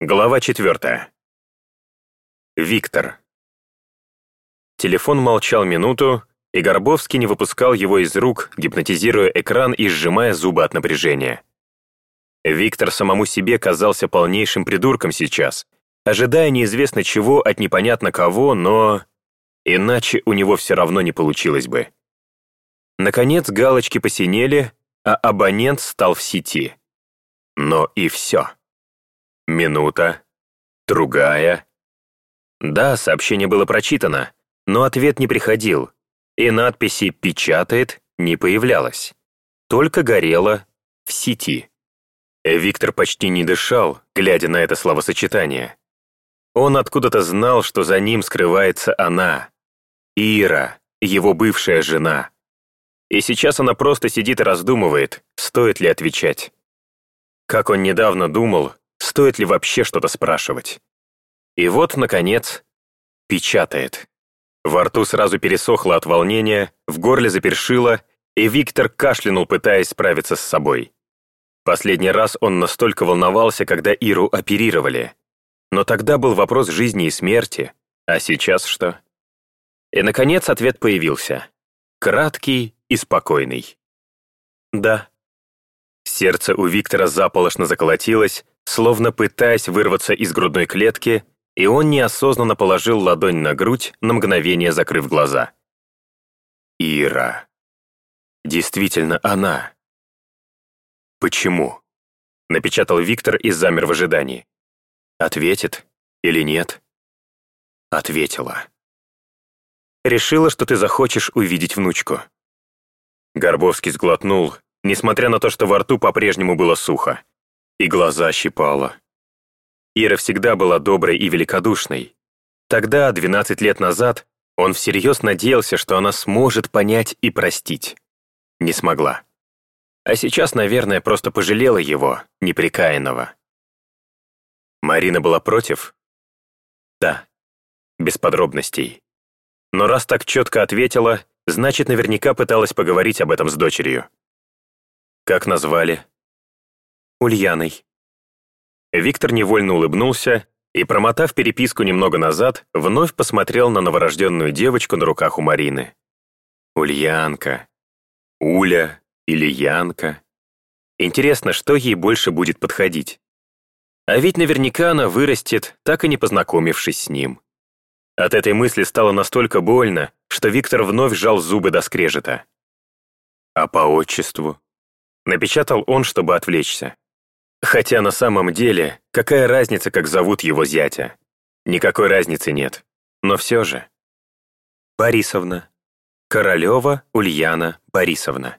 Глава четвертая. Виктор. Телефон молчал минуту, и Горбовский не выпускал его из рук, гипнотизируя экран и сжимая зубы от напряжения. Виктор самому себе казался полнейшим придурком сейчас, ожидая неизвестно чего от непонятно кого, но... Иначе у него все равно не получилось бы. Наконец галочки посинели, а абонент стал в сети. Но и все. Минута. Другая. Да, сообщение было прочитано, но ответ не приходил, и надписи «печатает» не появлялось. Только горело «в сети». Виктор почти не дышал, глядя на это словосочетание. Он откуда-то знал, что за ним скрывается она. Ира, его бывшая жена. И сейчас она просто сидит и раздумывает, стоит ли отвечать. Как он недавно думал, стоит ли вообще что-то спрашивать. И вот, наконец, печатает. Во рту сразу пересохло от волнения, в горле запершило, и Виктор кашлянул, пытаясь справиться с собой. Последний раз он настолько волновался, когда Иру оперировали. Но тогда был вопрос жизни и смерти, а сейчас что? И, наконец, ответ появился. Краткий и спокойный. «Да». Сердце у Виктора заполошно заколотилось, словно пытаясь вырваться из грудной клетки, и он неосознанно положил ладонь на грудь, на мгновение закрыв глаза. Ира. Действительно она. Почему? Напечатал Виктор и замер в ожидании. Ответит или нет? Ответила. Решила, что ты захочешь увидеть внучку. Горбовский сглотнул, несмотря на то, что во рту по-прежнему было сухо и глаза щипала. Ира всегда была доброй и великодушной. Тогда, 12 лет назад, он всерьез надеялся, что она сможет понять и простить. Не смогла. А сейчас, наверное, просто пожалела его, неприкаянного. Марина была против? Да. Без подробностей. Но раз так четко ответила, значит, наверняка пыталась поговорить об этом с дочерью. Как назвали? Ульяной. Виктор невольно улыбнулся и, промотав переписку немного назад, вновь посмотрел на новорожденную девочку на руках у Марины. Ульянка. Уля или Янка. Интересно, что ей больше будет подходить. А ведь наверняка она вырастет, так и не познакомившись с ним. От этой мысли стало настолько больно, что Виктор вновь сжал зубы до скрежета. А по отчеству? Напечатал он, чтобы отвлечься. Хотя на самом деле, какая разница, как зовут его зятя? Никакой разницы нет. Но все же. Борисовна. Королева Ульяна Борисовна.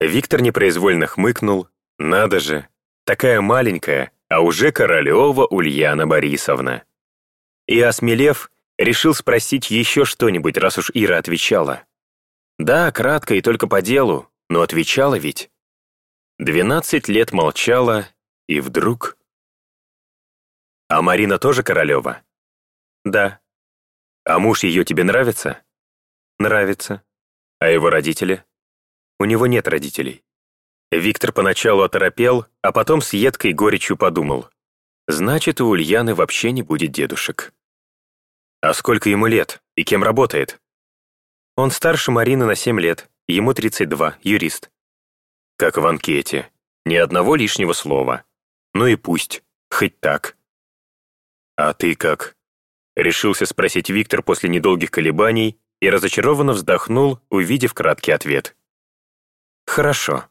Виктор непроизвольно хмыкнул. Надо же, такая маленькая, а уже Королева Ульяна Борисовна. И, осмелев, решил спросить еще что-нибудь, раз уж Ира отвечала. Да, кратко и только по делу, но отвечала ведь. Двенадцать лет молчала, и вдруг... А Марина тоже Королева? Да. А муж ее тебе нравится? Нравится. А его родители? У него нет родителей. Виктор поначалу оторопел, а потом с едкой горечью подумал. Значит, у Ульяны вообще не будет дедушек. А сколько ему лет и кем работает? Он старше Марины на 7 лет, ему 32, юрист. Как в анкете. Ни одного лишнего слова. Ну и пусть, хоть так. «А ты как?» — решился спросить Виктор после недолгих колебаний и разочарованно вздохнул, увидев краткий ответ. «Хорошо».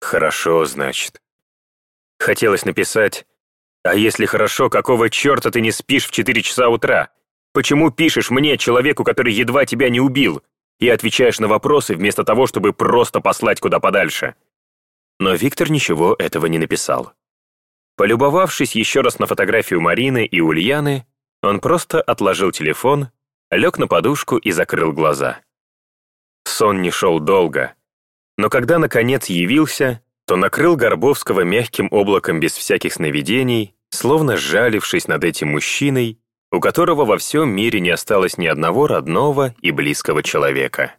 «Хорошо, значит». Хотелось написать «А если хорошо, какого черта ты не спишь в 4 часа утра? Почему пишешь мне, человеку, который едва тебя не убил, и отвечаешь на вопросы вместо того, чтобы просто послать куда подальше?» Но Виктор ничего этого не написал. Полюбовавшись еще раз на фотографию Марины и Ульяны, он просто отложил телефон, лег на подушку и закрыл глаза. Сон не шел долго, но когда наконец явился, то накрыл Горбовского мягким облаком без всяких сновидений, словно сжалившись над этим мужчиной, у которого во всем мире не осталось ни одного родного и близкого человека.